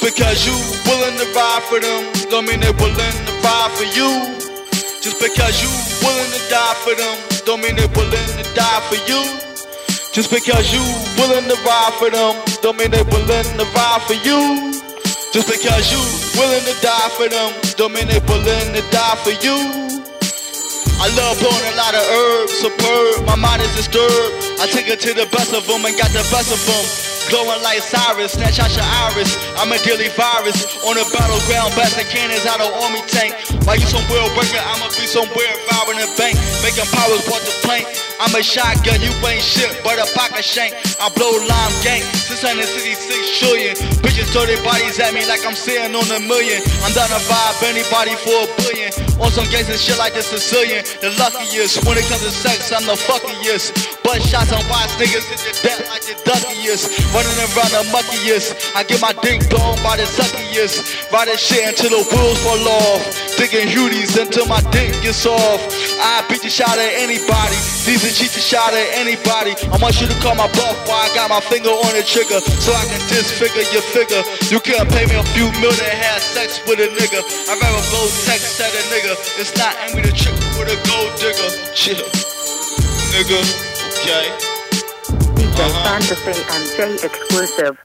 because you willing to ride for them, don't mean they willing to ride for you. Just because you willing to die for them, don't mean they willing to die for you. Just because you willing to ride for them, don't mean they willing to ride for you. Just because you willing to die for them, don't mean they willing to die for you. I love blowing a lot of herbs, superb. My mind is disturbed. I take it to the best of them and got the best of them. Glowing like Cyrus, snatch out your iris. I'm a deadly virus on the battleground, blasting cannons out of army tank. While you somewhere working, I'ma be somewhere firing a bank, making powers bought the plank. I'm a shotgun, you ain't shit, but a pocket shank. I blow lime gang, 666 trillion. Bitches throw their bodies at me like I'm sitting on a million. I'm down to vibe anybody for a billion. On some gangsta shit like the Sicilian, the luckiest. When it comes to sex, I'm the fuckiest. Shots on wise niggas death like the duckiest. Running around the muckiest. I get my dick blown by the suckiest. This shit until the wheels fall off. Digging hooties until my dick gets off. I beat the shot at anybody. These are cheat the shot at anybody. I want you to call my bluff while I got my finger on the trigger. So I can disfigure your figure. You can't pay me a few million to have sex with a nigga. I'd rather blow text at a nigga. It's not Amy the trick with a gold digger. Chill. Nigga. Okay. DJ Uh-huh. Fantasy and J Exclusive.